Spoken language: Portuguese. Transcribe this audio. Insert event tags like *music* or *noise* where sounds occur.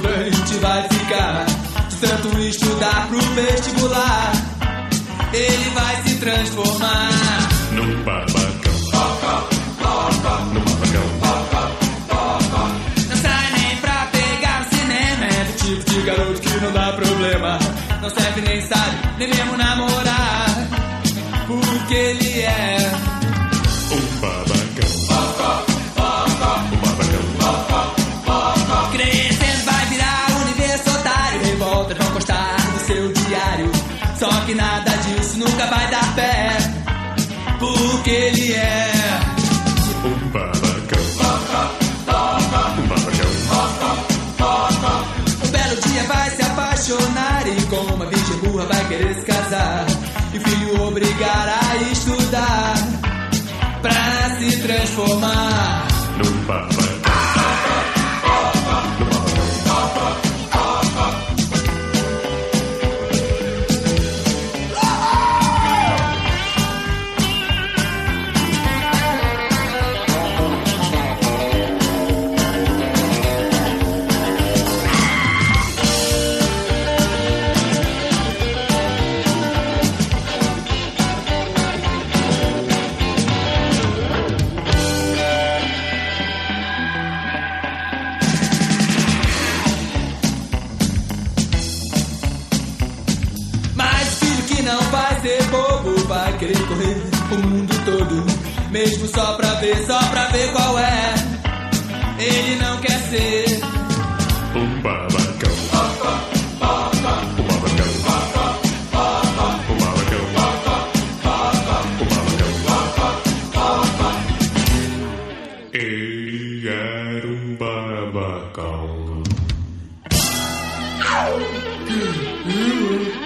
problema. De tanto estudar pro vestibular, ele vai se transformar num babacão. Num babacão. Não sai nem pra pegar no cinema. É do tipo de garoto que não dá problema. Não serve nem sabe, nem mesmo namorar. Porque ele Revoltas vão constar no seu diário. Só que nada disso nunca vai dar pé. Porque ele é Um babacão. Um babacão. Um belo dia vai se apaixonar e com uma virgem burra vai querer se casar. E filho obrigar a estudar pra se transformar. Num babacão. Ser bobo vai querer correr o mundo todo. Mesmo só pra ver, só pra ver qual é. Ele não quer ser Um babacão. Um babacão. Um babacão. Um babacão. Ele era um babacão. *laughs*